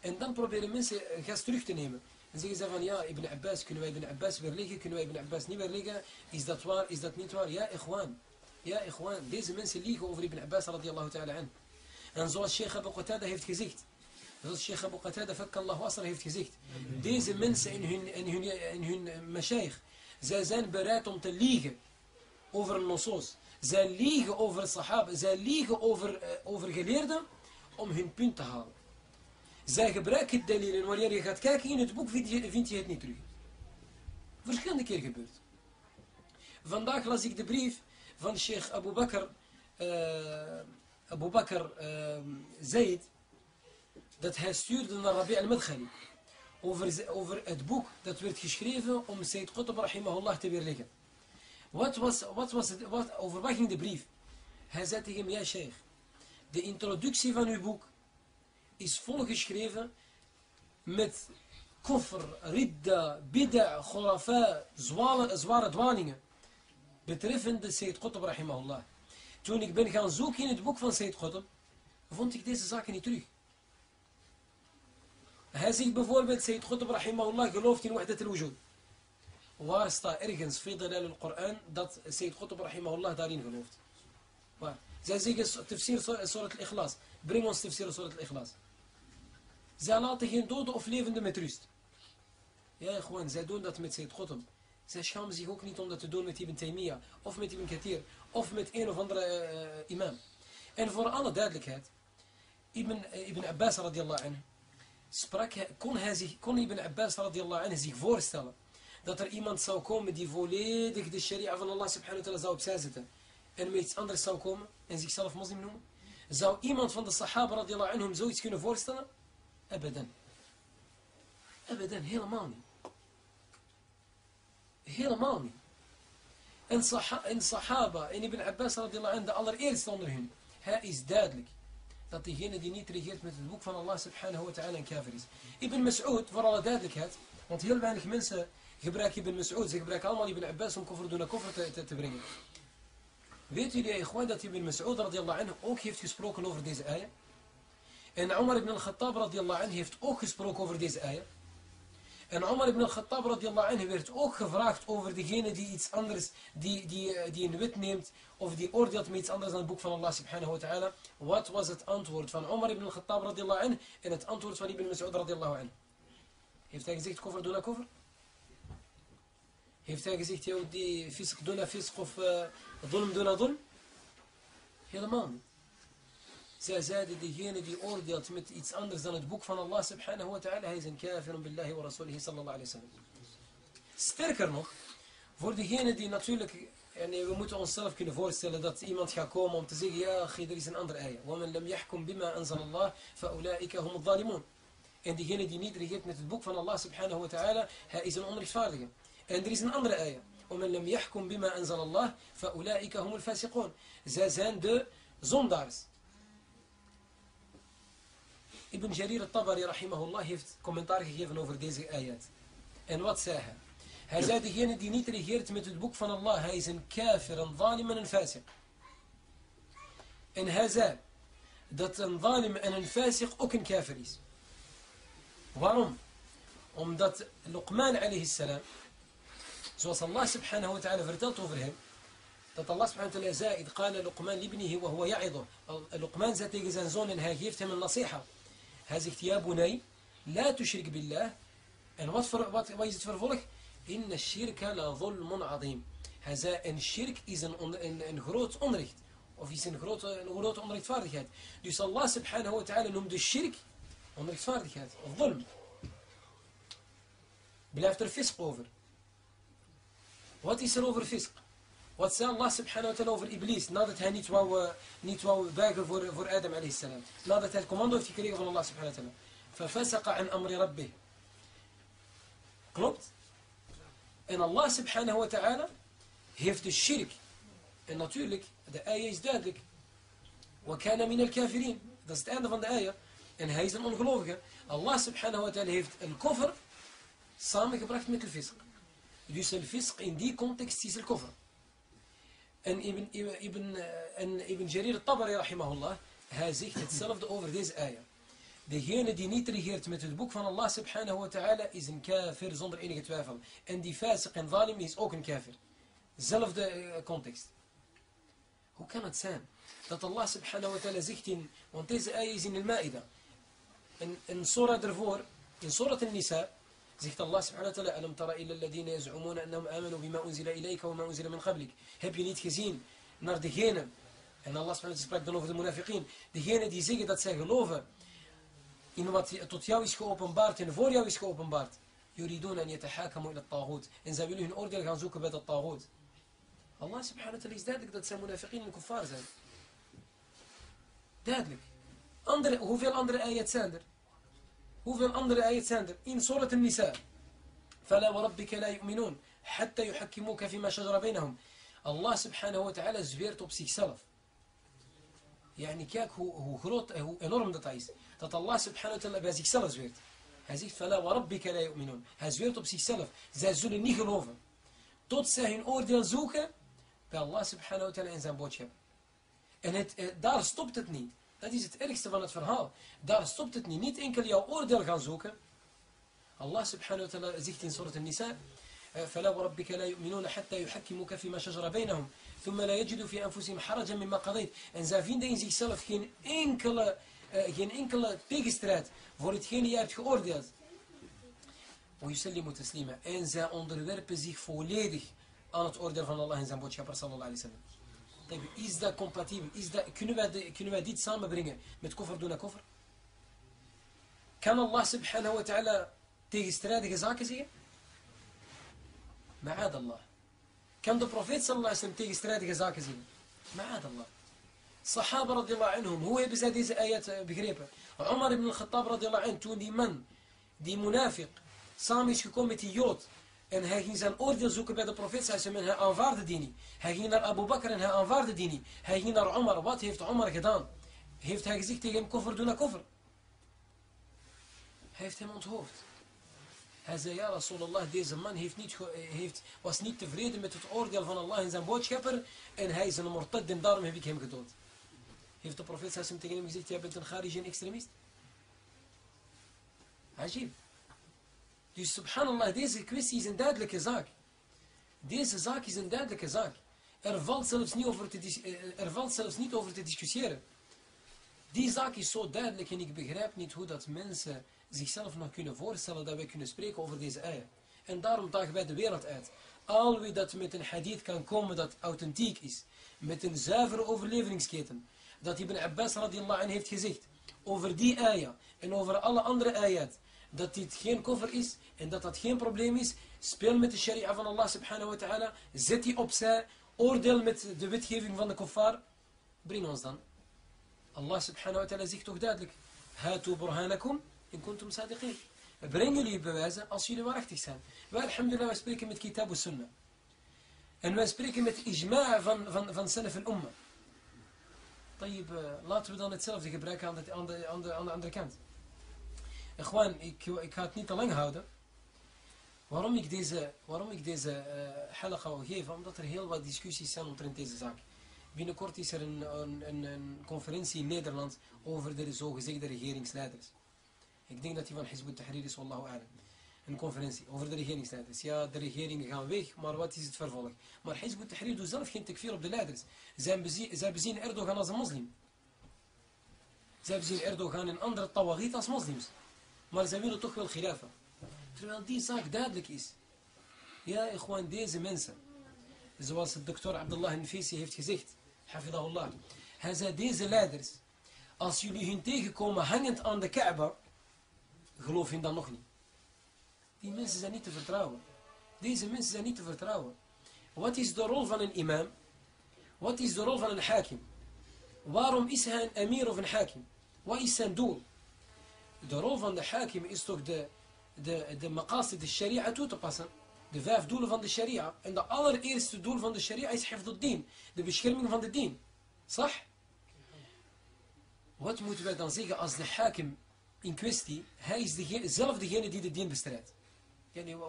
En dan proberen mensen eh, gas terug te nemen. En zeggen ze van, ja, Ibn Abbas, kunnen wij Ibn Abbas weerleggen, kunnen wij Ibn Abbas niet weerleggen? Is dat waar, is dat niet waar? Ja, ikhwan. Ja, ikhwan. Deze mensen liegen over Ibn Abbas, radiyallahu ta'ala an. En zoals Sheikh Abu Qatada heeft gezegd, zoals Sheikh Abu Qatada, fakkallahu asra, heeft gezegd. Deze mensen in hun, in hun, in hun eh, mashaykh, zij zijn bereid om te liegen over een nosos. Zij liegen over sahaba, zij liegen over, eh, over geleerden om hun punt te halen. Zij gebruiken het dalil en wanneer je gaat kijken in het boek vind je, het niet terug. Verschillende keer gebeurd. Vandaag las ik de brief van Sheikh Abu Bakr, eh, Abu Bakr eh, Zaid, dat hij stuurde naar Rabi al-Madkhali. Over, over het boek dat werd geschreven om Sayyid Qutb rahimahullah te weerleggen. Wat was, wat was het, wat, de brief? Hij zei tegen hem, ja sheikh, de introductie van uw boek is volgeschreven met koffer, ridda, bid'a, khurafa, zware, zware dwalingen. Betreffende Sayyid Qutb rahimahullah. Toen ik ben gaan zoeken in het boek van Sayyid Qutb, vond ik deze zaken niet terug. Hij zegt bijvoorbeeld, Sayyid Qutb rahimahullah gelooft in wahdat al-wujud. Waar staat ergens veel al Koran dat Sayyid Qutb rahimahullah daarin gelooft? Waar? Zij zeggen tafsir surat al-Ikhlas. Breng ons tafsir surat al-Ikhlas. Zij laten geen doden of levenden met rust. Ja, gewoon, zij doen dat met Sayyid Qutb. Zij schamen zich ook niet om dat te doen met Ibn Taymiyyah, of met Ibn Kathir, of met een of andere eh, eh, imam. En voor alle duidelijkheid, Ibn, eh, Ibn Abbas sprak, kon, hij zich, kon Ibn Abbas zich voorstellen dat er iemand zou komen die volledig de sharia van Allah subhanahu wa ta'ala zou opzij zetten en met iets anders zou komen en zichzelf moslim noemen? Zou iemand van de sahaba radiallahu anhum zoiets kunnen voorstellen? Abadan. Abadan, helemaal niet. Helemaal niet. En, en sahaba en Ibn Abbas radiallahu anhu, de allereerste onder hun, hij is duidelijk dat degene die niet regeert met het boek van Allah subhanahu wa ta'ala een kafir is. Ibn Mas'ud, voor alle duidelijkheid, want heel weinig mensen gebruiken Ibn Mas'ud, ze gebruiken allemaal Ibn Abbas om koffer doen naar koffer te, brengen. Weet jullie gewoon dat Ibn Mas'ud radiallahu anhu ook heeft gesproken over deze ayah? En Umar ibn al-Khattab radiallahu anhu heeft ook gesproken over deze ayah. En Umar ibn al-Khattab radiallahu anhu werd ook gevraagd over degene die iets anders, die, die, eh, die een wet neemt, of die oordeelt met iets anders dan het boek van Allah subhanahu wa ta'ala. Wat was het antwoord van Umar ibn al-Khattab radiallahu anhu en het antwoord van Ibn Mas'ud radiallahu anhu? Heeft hij gezegd koffer doe koffer? يفتاك زيكت يودي فسق دون فسق آه، ظلم دون ظلم. هرمان زاد دي هين دي اول دي التميت اتس اندر ذان البوك فان الله سبحانه وتعالى هيز كافر بالله ورسوله صلى الله عليه وسلم. ستركر نو فور دي هين دي ناتورليك يعني وي موت اون سيلف كين فورستيلن دات إيمان غا كوم اون تزيغ يا أخي دريس ان أندر آية. ومن لم يحكم بما أنزل الله فأولئك هم الظالمون. اندي هين دي نيدري هيت مت البوك فان الله سبحانه وتعالى هيز ان اونر فارغين En er is een andere ayah. وَمَنْ لَمْ يَحْكُمْ بِمَا أَنزَلَ اللَّهِ فَأُولَٰئِكَ هُمُ الْفَاسِقُونَ Zij zijn de zondaars. Ibn Jarir al-Tabari rahimahullah heeft commentaar gegeven over deze ayat. En wat zei hij? Hij zei degene die niet regeert met het boek van Allah, hij is een kafir, een zalim en een fasiq. En hij zei dat een zalim en een fasiq ook een kafir is. Waarom? Omdat Luqman alayhi salam, سواس الله سبحانه وتعالى فرتان توفرهم الله سبحانه وتعالى زائد قال لقمان لابنه وهو يعظه. لقمان ذات زنزون هاجيفت من النصيحة. هذه يا بني. لا تشرك بالله. أن وطفر ويزد فرفولك إن الشرك لظلم عظيم. هذا إن الشرك is ان غروت een groot onrecht of is een grote, een grote onrechtvaardigheid dus Allah subhanahu wa ta'ala noemt de shirk onrechtvaardigheid of zulm blijft er vis over Wat is er over fisk? Wat zei Allah subhanahu wa ta'ala over Iblis, nadat hij niet wou, eh, niet wou buigen voor, voor Adam alayhi salam. Nadat hij het commando heeft gekregen van Allah subhanahu wa ta'ala. Fafasaqa an amri rabbih. Klopt? En Allah subhanahu wa ta'ala heeft de shirk. En natuurlijk, de ayah is duidelijk. Wakana min al-kafirin. Dat is het einde van de ayah. En hij is een ongelovige. Allah subhanahu wa ta'ala heeft een koffer samengebracht met de visk. Dus een fisk in die context is een koffer. En Ibn, Ibn, en Ibn Jarir al-Tabari rahimahullah, hij zegt hetzelfde over deze ayah. Degene die niet regeert met het boek van Allah subhanahu wa ta'ala is een kafir zonder enige twijfel. En die fasiq en zalim is ook een kafir. Zelfde context. Hoe kan het zijn dat Allah subhanahu wa ta'ala zegt in, want deze ayah is in al-Ma'ida. En surah ervoor, in surah al-Nisa, zegt Allah subhanahu wa ta'ala, Alam tara yaz'umuna annahum amanu bima unzila ilayka unzila min qablik. Heb je niet gezien naar degene, en Allah subhanahu wa spreekt dan over de munafiqin, degene die zeggen dat zij geloven in wat tot jou is geopenbaard en voor jou is geopenbaard. Yuridun an yatahakamu ila taghut. En zij willen hun oordeel gaan zoeken bij dat taghut. Allah subhanahu wa ta'ala is duidelijk dat zij munafiqin en kuffar zijn. Duidelijk. Andere, hoeveel andere ayat zijn er? وفي الأمر آية ساندر إن سورة النساء فلا وربك لا يؤمنون حتى يحكموك فيما شجر بينهم. الله سبحانه وتعالى زبيرته بسيكسلف يعني كاك هو هو غروت هو انورم دتايس تط الله سبحانه وتعالى بازيك سلف زبيرت هذيك فلا وربك لا يؤمنون. هزبيرت بسيك سلف. زازول ني geloven tot ze hun oordeel zoeken bij Allah subhanahu wa ta'ala in zijn boodschap. En het, daar stopt het niet. Dat is het ergste van het verhaal. Daar stopt het niet. Niet enkel jouw oordeel gaan zoeken. Allah subhanahu wa ta'ala zegt in Surat al-Nisa, فلا وربك لا يؤمنون حتى يحكموك فيما شجر بينهم ثم لا يجدوا في أنفسهم حرجا مما قضيت en zij vinden in zichzelf geen enkele, uh, geen enkele tegenstrijd voor hetgeen je hebt geoordeeld ويسلموا تسليما en zij onderwerpen zich volledig aan het oordeel van Allah en zijn boodschapper sallallahu alaihi Wasallam is dat compatibel? Is dat, kunnen, wij de, kunnen wij dit samenbrengen met koffer doen naar koffer? Kan Allah subhanahu wa ta'ala tegenstrijdige zaken zeggen? Ma'ad Allah. Kan de profeet sallallahu alaihi wasallam tegenstrijdige zaken zeggen? Ma'ad Allah. Sahaba radiallahu anhum, hoe hebben zij deze ayat begrepen? Umar ibn al-Khattab radiallahu anhu, toen die man, die munafiq, samen is gekomen met die jood, en hij ging zijn oordeel zoeken bij de profeet en hij aanvaarde die niet. Hij ging naar Abu Bakr en hij aanvaarde die niet. Hij ging naar Omar. Wat heeft Omar gedaan? Heeft hij gezegd tegen hem, koffer, doe naar koffer. Hij heeft hem onthoofd. Hij zei, ja Rasulallah, deze man heeft niet, heeft, was niet tevreden met het oordeel van Allah en zijn boodschapper. En hij is een mortad daarom heb ik hem gedood. Heeft de profeet tegen hem gezegd, jij bent een Kharij extremist? Ajib. Dus subhanallah, deze kwestie is een duidelijke zaak. Deze zaak is een duidelijke zaak. Er valt zelfs niet over te, eh, er valt zelfs niet over te discussiëren. Die zaak is zo duidelijk en ik begrijp niet hoe dat mensen zichzelf nog kunnen voorstellen dat wij kunnen spreken over deze eieren. En daarom dagen wij de wereld uit. Al wie dat met een hadith kan komen dat authentiek is, met een zuivere overlevingsketen, dat Ibn Abbas radiallahu anh heeft gezegd, over die ayah en over alle andere ayat, dat dit geen koffer is en dat dat geen probleem is, speel met de sharia van Allah subhanahu wa ta'ala, zet die opzij, oordeel met de wetgeving van de koffer. breng ons dan. Allah subhanahu wa ta'ala zegt toch duidelijk, Hatu burhanakum in kuntum sadiqin. Breng jullie bewijzen als jullie waarachtig zijn. Wij, alhamdulillah, we spreken met kitab en sunnah. En wij spreken met ijma' van, van, van zelf en umma. Tayyib, eh, laten we dan hetzelfde gebruiken aan de, aan de, aan de, aan de andere kant. Ik, ik ga het niet te lang houden. Waarom ik deze, waarom ik deze uh, halaqa wil geven? Omdat er heel wat discussies zijn omtrent deze zaak. Binnenkort is er een, een, een, conferentie in Nederland over de zogezegde regeringsleiders. Ik denk dat die van Hizb Tahrir is, wallahu. Een conferentie over de regeringsleiders. Ja, de regeringen gaan weg, maar wat is het vervolg? Maar Hizb Tahrir doet zelf geen tekfir op de leiders. Zij bezien, zij bezien Erdogan als een moslim. Zij bezien Erdogan en andere tawagit als moslims. Maar zij willen toch wel khilafa. Terwijl die zaak duidelijk is. Ja, gewoon deze mensen. Zoals de dokter Abdullah Nfisi heeft gezegd. Hafidahullah. Hij zei, deze leiders. Als jullie hun tegenkomen hangend aan de Kaaba. Geloof hen dan nog niet. Die mensen zijn niet te vertrouwen. Deze mensen zijn niet te vertrouwen. Wat is de rol van een imam? Wat is de rol van een hakim? Waarom is hij een emir of een hakim? Wat is zijn doel? De rol van de hakim is toch de, de, de maqasid, de sharia toe te passen. De vijf doelen van de sharia. En de allereerste doel van de sharia is hifduddin. De bescherming van de dien. Sah? Wat moeten wij dan zeggen als de hakim in kwestie, hij is degene, zelf degene die de dien bestrijdt.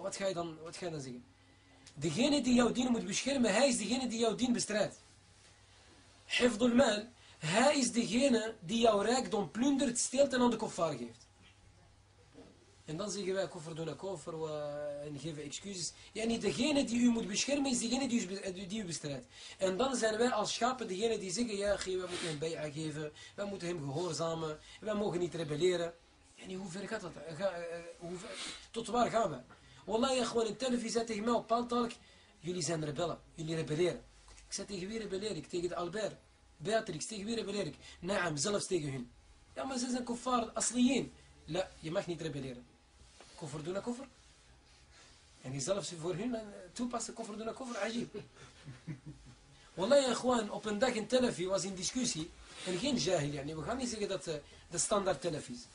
Wat, ga je dan, wat ga je dan zeggen? Degene die jouw dien moet beschermen, hij is degene die jouw dien bestrijdt. Hifdul mal, hij is degene die jouw rijkdom plundert, steelt en aan de koffer geeft. En dan zeggen wij koffer doen koffer en geven excuses. Ja, niet degene die u moet beschermen is degene die u, eh, die u bestrijdt. En dan zijn wij als schapen degene die zeggen, ja, wij moeten hem bij'a geven, wij moeten hem gehoorzamen, wij mogen niet rebelleren. En hoe ver gaat dat? Ver, tot waar gaan we? Wallah, gewoon in televisie zei tegen mij op paaltalk, jullie zijn rebellen, jullie rebelleren. Ik zei tegen wie rebelleer ik? Tegen de Albert. Beatrix, tegen wie rebelleer ik? Naam, zelfs tegen hun. Ja, maar ze zijn kuffar, asliyin. La, je mag niet rebelleren Koffer doen koffer. En die zelfs voor hun toepassen, koffer doen koffer, ajib. Wallah, gewoon op een dag in televisie was in discussie. En geen jahil, yani. we gaan niet zeggen dat uh, de standaard televisie.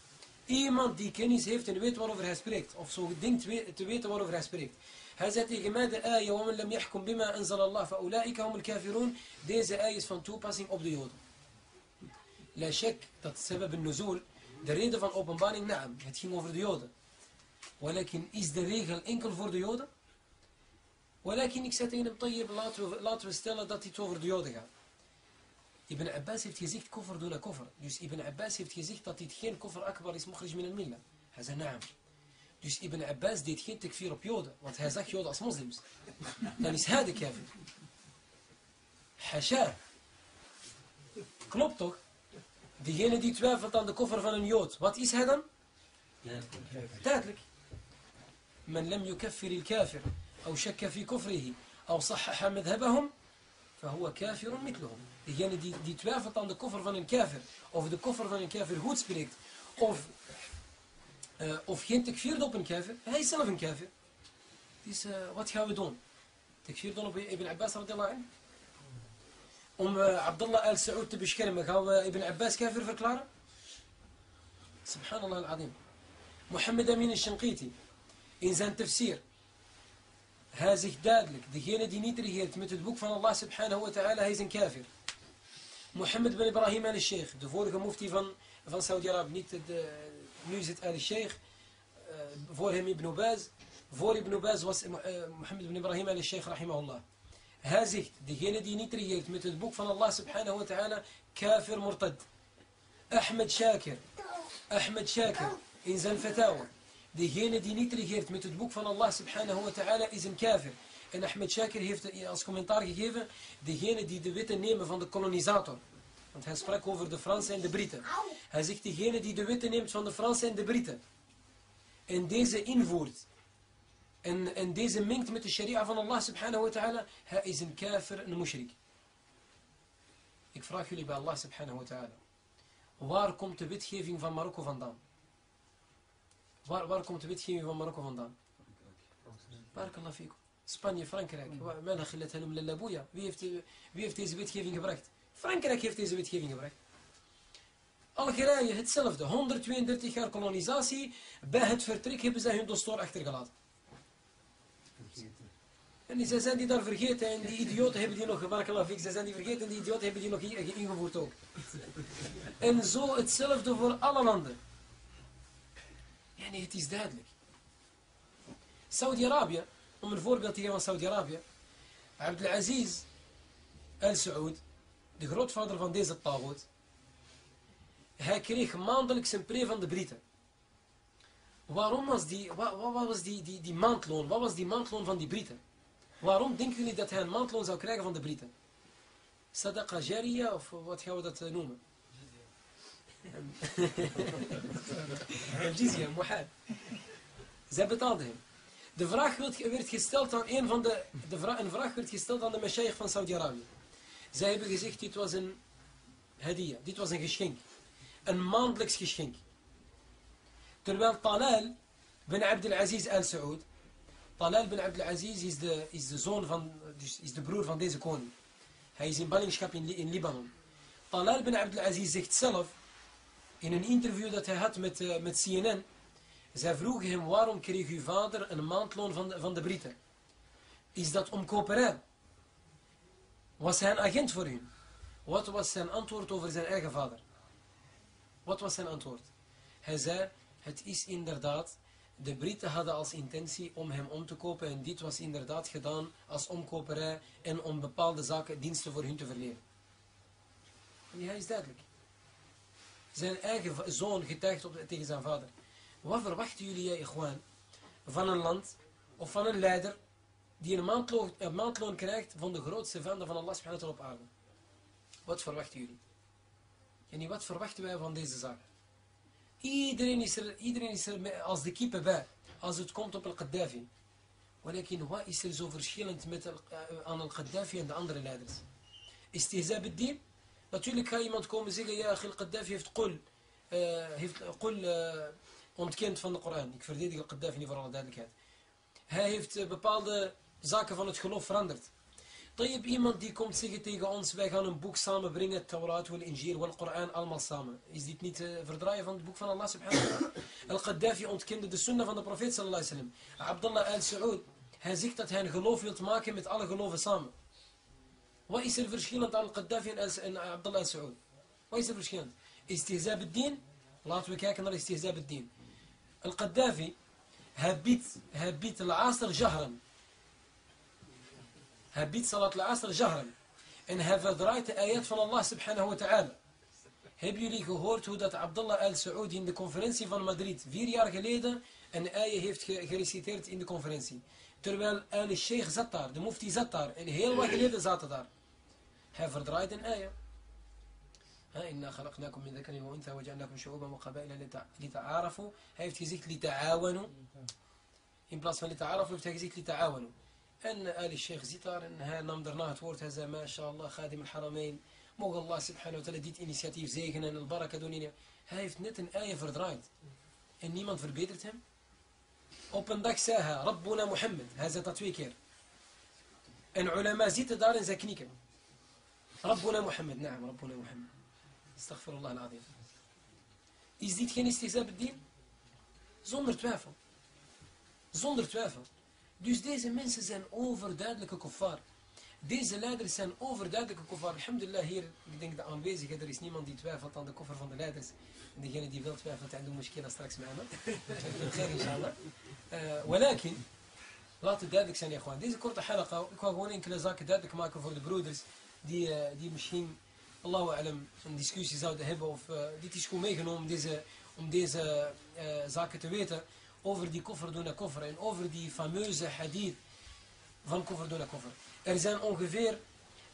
Iemand die kennis heeft en weet waarover hij spreekt. Of zo denkt te weten waarover hij spreekt. Hij zei tegen mij de ayah, وَمَنْ لَمْ يَحْكُمْ بِمَا أَنزَلَ اللَّهِ فَأُولَٰئِكَ هُمُ الْكَافِرُونَ Deze ayah is van toepassing op de Joden. La shak, dat sebab al-nuzul, de reden van openbaring, naam, het ging over de Joden. Walakin is de regel enkel voor de Joden? Walakin, ik zei tegen hem, tayyib, laten we, laten we stellen dat het over de Joden gaat. Ibn Abbas heeft gezegd koffer doen koffer. Dus Ibn Abbas heeft gezegd dat dit geen koffer akbar is, mukhrij min al-milla. Hij zei naam. Dus Ibn Abbas deed geen tekfir op Joden, want hij zag Joden als moslims. Dan is hij de kafir. Hasha. Klopt toch? Degene die twijfelt aan de koffer van een Jood, wat is hij dan? Duidelijk. من لم يكفر الكافر أو شك في كفره أو صحح مذهبهم فهو كافر مثلهم. يعني دي دي تفاوت عن الكفر من الكافر أو في الكفر من الكافر هو تبريد أو أو في أن تكفير دوب الكافر هاي سنة من كافر ديس وات هاو دون تكفير دون ابن عباس رضي الله عنه أم عبد الله آل سعود تبيش كلمك هو ابن عباس كافر في كلارا سبحان الله العظيم محمد أمين الشنقيتي in zijn tafsir, hij zegt duidelijk, degene die niet regeert met het boek van Allah subhanahu wa ta'ala, hij is een kafir. Mohammed bin Ibrahim al-Sheikh, de vorige mufti van, van Saudi-Arabië, niet de, nu zit al-Sheikh, uh, voor hem Ibn Baz. Voor Ibn Baz was uh, Mohammed ibn Ibrahim al-Sheikh rahimahullah. Hij zegt, degene die niet regeert met het boek van Allah subhanahu wa ta'ala, kafir murtad. Ahmed Shakir, Ahmed Shakir, in zijn fatawa. Degene die niet regeert met het boek van Allah subhanahu wa ta'ala is een kafir. En Ahmed Shakir heeft als commentaar gegeven, degene die de wetten nemen van de kolonisator. Want hij sprak over de Fransen en de Britten. Hij zegt, diegene die de wetten neemt van de Fransen en de Britten. En deze invoert. En, en deze mengt met de sharia van Allah subhanahu wa ta'ala. Hij is een kafir, een mushrik. Ik vraag jullie bij Allah subhanahu wa ta'ala. Waar komt de wetgeving van Marokko vandaan? Waar, waar komt de wetgeving van Marokko vandaan? Barakallah fikum. Spanje, Frankrijk. Wie heeft, wie heeft deze wetgeving gebracht? Frankrijk heeft deze wetgeving gebracht. Algerije hetzelfde. 132 jaar kolonisatie. Bij het vertrek hebben zij hun dostoor achtergelaten. En zij zijn die daar vergeten en die idioten hebben die nog gemaakt. Zij zijn die vergeten en die idioten hebben die nog ingevoerd ook. En zo hetzelfde voor alle landen. Ja, nee, het is duidelijk. Saudi-Arabië, om een voorbeeld te geven van Saudi-Arabië. Abdelaziz al-Saud de grootvader van deze Tagoot, hij kreeg maandelijks een pre van de Britten. Waarom was die, wat, was die, die, die maandloon? Wat was die maandloon van die Britten? Waarom denken jullie dat hij een maandloon zou krijgen van de Britten? Sadaqa Jariya of wat gaan we dat uh, noemen? Jizya, muhad. Zij betaalden hem. De vraag werd gesteld aan een van de, de een vraag werd gesteld aan de Messiah van Saudi-Arabië. Zij hebben gezegd, dit was een hadiya, dit was een geschenk. Een maandelijks geschenk. Terwijl Talal bin Abdul Aziz al-Saud Talal bin Abdul Aziz is de, is de zoon van, dus is de broer van deze koning. Hij is in ballingschap in, in Libanon. Talal bin Abdul Aziz zegt zelf, in een interview dat hij had met, eh, met CNN, zij vroegen hem, waarom kreeg uw vader een maandloon van de, van de Britten? Is dat om koperij? Was hij een agent voor u? Wat was zijn antwoord over zijn eigen vader? Wat was zijn antwoord? Hij zei, het is inderdaad, de Britten hadden als intentie om hem om te kopen en dit was inderdaad gedaan als omkoperij en om bepaalde zaken, diensten voor hun te verlenen. En hij is duidelijk. Zijn eigen zoon getuigt op, tegen zijn vader. Wat verwachten jullie, jij, gewoon van een land of van een leider die een maandloon, een krijgt van de grootste vijanden van Allah subhanahu op aarde? Wat verwachten jullie? En wat verwachten wij van deze zaak? Iedereen is er, iedereen is er als de kippen bij, als het komt op al-Qaddafi. Walakin, wat is er zo verschillend met eh, aan al-Qaddafi en de andere leiders? Is het? Natuurlijk gaat iemand komen zeggen, ja, al-Qaddafi heeft qul, eh, heeft eh, ontkend van de Koran. Ik verdedig al-Qaddafi niet voor alle duidelijkheid. Hij heeft bepaalde zaken van het geloof veranderd. Tayyip, iemand die komt zeggen tegen ons, wij gaan een boek samenbrengen, Taurat, wal Injil, wal Koran, allemaal samen. Is dit niet verdraaien van het boek van Allah subhanahu wa ta'ala? Al-Qaddafi ontkende de sunnah van de profeet sallallahu alaihi wasallam. Abdullah al-Saud, hij zegt dat hij een geloof wilt maken met alle geloven samen. Wat is er verschillend aan Al-Qaddafi en, Al- en Abdullah al-Saud? Wat is er verschillend? Istihzab ad-din? Laten we kijken naar istihzab ad-din. Al-Qaddafi, hij biedt, hij biedt al-Asr jahran. Hij biedt salat al-Asr jahran. En hij verdraait de ayat van Allah subhanahu wa ta'ala. Hebben jullie gehoord hoe dat Abdullah al-Saudi in de conferentie van Madrid vier jaar geleden een ayah heeft ge- gereciteerd in de conferentie? Terwijl al-Sheikh zat daar, de mufti zat daar en heel wat geleden zaten daar. حفظ رايدن آية ها إنا خلقناكم من ذكر وأنثى وجعلناكم شعوبا وقبائل لتعارفوا هاي في لتعاونوا إن بلاص لتعارفوا في لتعاونوا أن آل الشيخ زيتار أنها نمدرناها تورت هذا ما شاء الله خادم الحرمين موغ الله سبحانه وتعالى ديت إنيسياتيف زيك البركة دونينا هاي نتن آية فرد رايد أن نيمان verbetertem Op أوبن داك ساها ربنا محمد هذا تطويكير ان علماء keer. En. Rabbuna Muhammad naam Rabbuna Muhammad Astaghfirullah al-azim. Is dit geen istihzab din? Zonder twijfel. Zonder twijfel. Dus deze mensen zijn overduidelijke kuffar. Deze leiders zijn overduidelijke kuffar. Alhamdulillah hier, ik denk de aanwezigen, er is niemand die twijfelt aan de koffer van de leiders. En degene die wel twijfelt, doe mushkila straks met hem. Geen inshallah. Eh, Walakin, laat duidelijk zijn. Deze korte halaqa, ik wou gewoon enkele zaken duidelijk maken voor de broeders die, eh, die misschien Allahu alam een discussie zouden hebben of uh, dit is goed meegenomen om deze, om deze uh, zaken te weten over die koffer doen koffer en over die fameuze hadith van koffer doen koffer. Er zijn ongeveer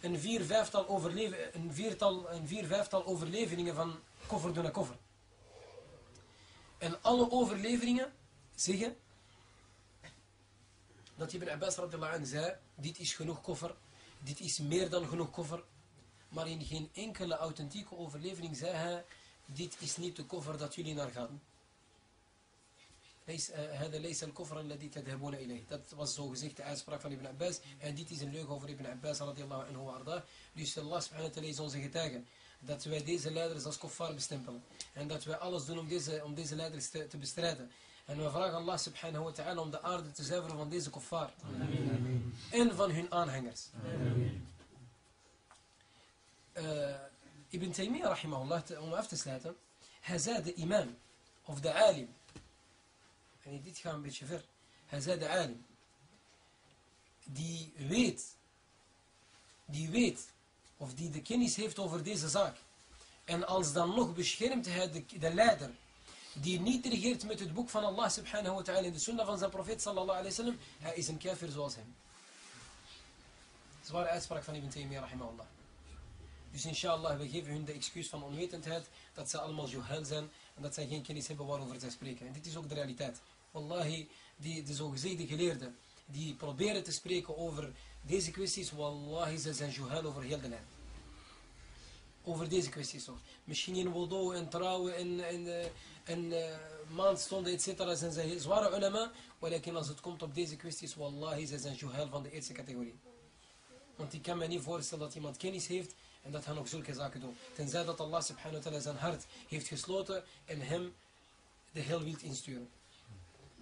een vier, vijftal, overleven, een viertal, een vier, vijftal overleveringen van koffer doen koffer. En alle overleveringen zeggen dat Ibn Abbas radiallahu anh zei, dit is genoeg koffer, dit is meer dan genoeg koffer, maar in geen enkele authentieke overlevering zei hij, dit is niet de koffer dat jullie naar gaan. هذا ليس الكفر الذي تذهبون إليه. Dat was zo gezegd de uitspraak van Ibn Abbas. En dit is een leugen over Ibn Abbas radiallahu anhu arda. Dus Allah subhanahu wa ta'ala is onze getuige. Dat wij deze leiders als kuffar bestempelen. En dat wij alles doen om deze, om deze leiders te, te bestrijden. En we vragen Allah subhanahu wa ta'ala om de aarde te zuiveren van deze kuffar. En van hun aanhangers. Uh, Ibn Taymiyyah rahimahullah, om af te sluiten. Hij zei de imam, of de alim. En dit gaat een beetje ver. Hij zei de alim. Die weet, die weet, of die de kennis heeft over deze zaak. En als dan nog beschermt hij de, de leider, die niet regeert met het boek van Allah subhanahu wa ta'ala en de sunnah van zijn profeet sallallahu alayhi wa sallam, hij is een kafir zoals hem. Zware uitspraak van Ibn Taymiyyah rahimahullah. Dus inshallah, we geven hun de excuus van onwetendheid, dat ze allemaal juhal zijn, en dat zij geen kennis hebben waarover zij spreken. En dit is ook de realiteit. Wallahi, die, de zogezegde geleerden, die proberen te spreken over deze kwesties, wallahi, ze zijn juhal over heel de lijn. over deze kwesties toch. Misschien in wudu en trouwen en, en, eh, en uh, maandstonden et cetera zijn ze zware ulama. Maar als het komt op deze kwesties, wallahi, ze zijn juhel van de eerste categorie. Want ik kan me niet voorstellen dat iemand kennis heeft en dat hij nog zulke zaken doet. Tenzij dat Allah subhanahu wa ta'ala zijn hart heeft gesloten en hem de heel wild insturen.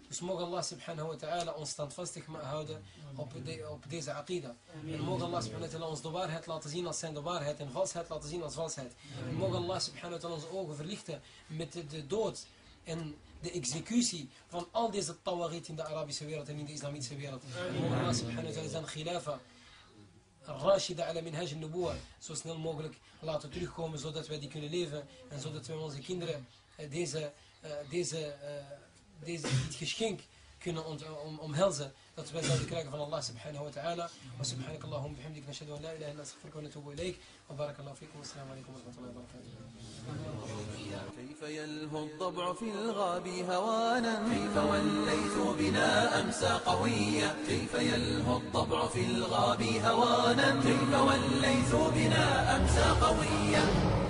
Dus mogen Allah subhanahu wa ta'ala ons standvastig houden op, op deze aqida. En mogen Allah subhanahu wa ta'ala ons de waarheid laten zien als zijn de waarheid en valsheid laten zien als valsheid. En mogen Allah subhanahu wa ta'ala onze ogen verlichten met de, dood en de executie van al deze tawarit in de Arabische wereld en in de islamitische wereld. En mogen Allah subhanahu wa ta'ala zijn khilafa Rashida ala minhaj al zo snel mogelijk laten terugkomen zodat wij die kunnen leven en zodat wij onze kinderen deze, deze deze, dit geschenk kunnen om, omhelzen dat wij zouden krijgen van Allah subhanahu wa ta'ala. Wa subhanak Allahum bihamdik nashadu an la ilaha illa astaghfiruka wa natubu ilayk. Wa barakallahu fikum wa assalamu alaykum wa rahmatullahi wa barakatuh. كيف يلهو الضبع في الغاب هوانا كيف والليث بنا أمسى قويا كيف يلهو الضبع في الغاب هوانا كيف والليث بنا أمسى قويا